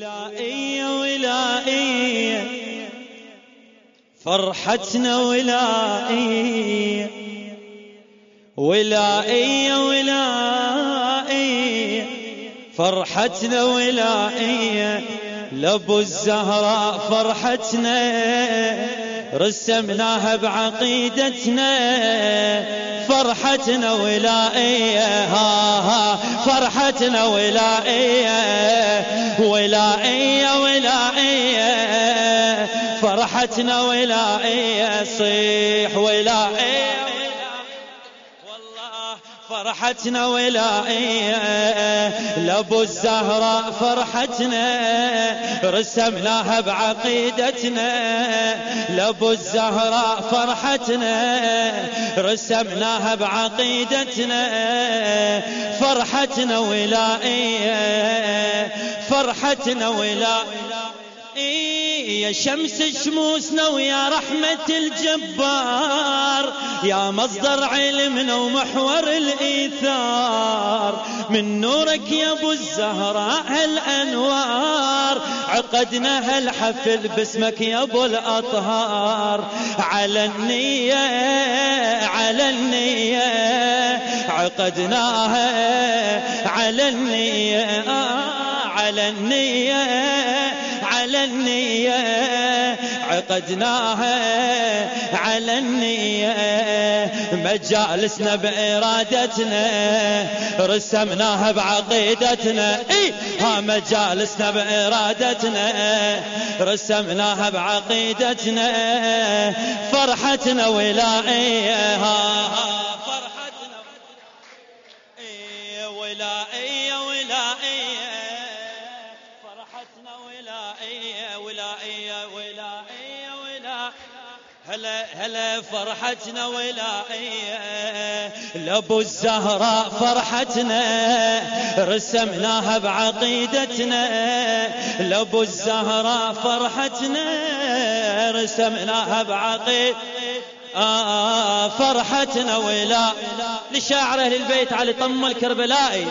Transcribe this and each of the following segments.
ولائية ولائية. فرحتنا ولائية. ولائية ولائية. فرحتنا ولائية. لابو الزهراء فرحتنا. رسمناها بعقيدتنا فرحتنا ولائية ها ها فرحتنا ولائية ولائية ولائية فرحتنا ولائية صيح ولائية فرحتنا ولائية لابو الزهراء فرحتنا رسمناها بعقيدتنا. لابو الزهراء فرحتنا رسمناها بعقيدتنا. فرحتنا ولائية فرحتنا ولائية يا شمس شموسنا ويا رحمة الجبار. يا مصدر علمنا ومحور الإيثار. من نورك يا أبو الزهراء هالأنوار عقدنا هالحفل باسمك يا أبو الأطهار. على النية على النية. عقدناها على النية على النية. على النية عقدناها على النية. مجالسنا بإرادتنا رسمناها بعقيدتنا. ها مجالسنا بإرادتنا رسمناها بعقيدتنا. فرحتنا ولائية ولائية ولائية ولائية هلا هلا فرحتنا ولائية لابو الزهراء فرحتنا رسمناها بعقيدتنا. لابو الزهراء فرحتنا رسمناها بعقيدتنا آه فرحتنا ولا لشاعر أهل البيت علي طم الكربلائي.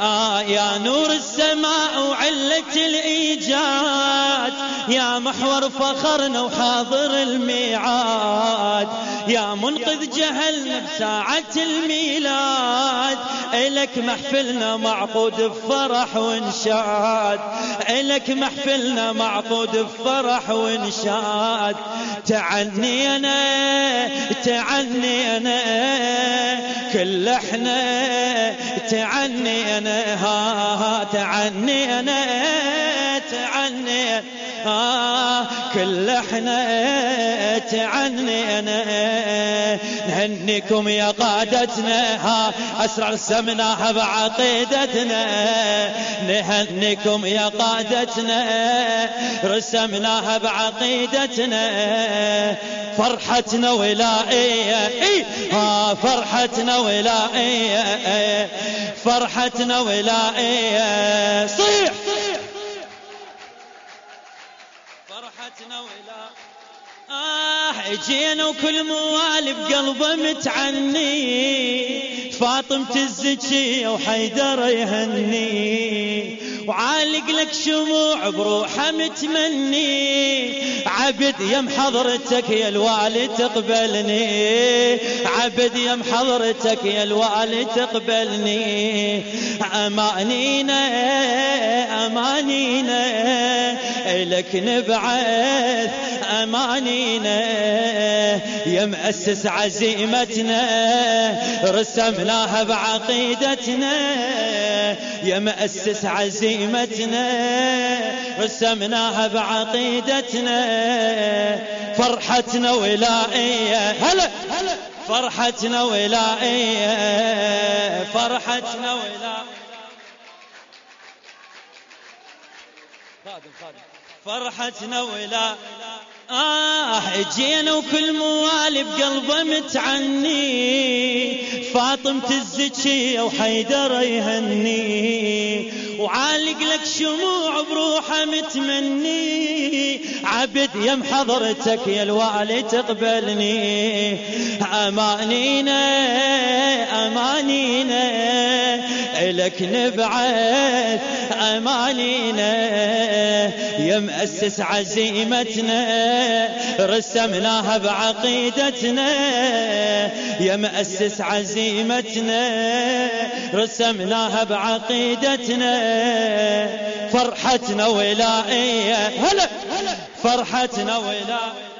آه يا نور السماء وعلة الإيجاد. يا محور فخرنا وحاضر الميعاد. يا منقذ جهلنا بساعة الميلاد. إلك محفلنا معقود بفرح وانشاد. إلك محفلنا معقود بفرح وانشاد. تعني أنا تعني أنا. كل إحنا تعني أنا ها ها تعني أنا تعني آه كل إحنا تعني أنا. نهنيكم يا قادتنا ها أسرع رسمناها بعقيدتنا نهنيكم يا قادتنا رسمناها بعقيدتنا فرحتنا ولائية ها. فرحتنا ولائية فرحتنا ولائية صيح فرحتنا ولا آه جينا وكل موالي بقلبه متعني. فاطمة الزكية وحيدر يهني. وعالق لك شموع بروحه متمني. عبد يم حضرتك يا الوالي تقبلني. عبد يم حضرتك يا الوالي تقبلني. أمانينا أمانينا إلك نبعث. أمانينا يا مؤسس عزيمتنا رسمناها بعقيدتنا. يا مؤسس عزيمتنا رسمناها بعقيدتنا. فرحتنا ولائية هلا فرحتنا ولائية فرحتنا ولائية. فرحتنا ولا آه جينا وكل موالي بقلبه متعني. فاطمة الزكية وحيدر يهني. وعالق لك شموع بروحه متمني. عبد يم حضرتك يا الوالي تقبلني. أمانينا أمانينا. إلك نبعث أمانينا. يا مؤسس عزيمتنا رسمناها بعقيدتنا. يا مؤسس عزيمتنا رسمناها بعقيدتنا. فرحتنا ولائية. هلا فرحتنا ولائية.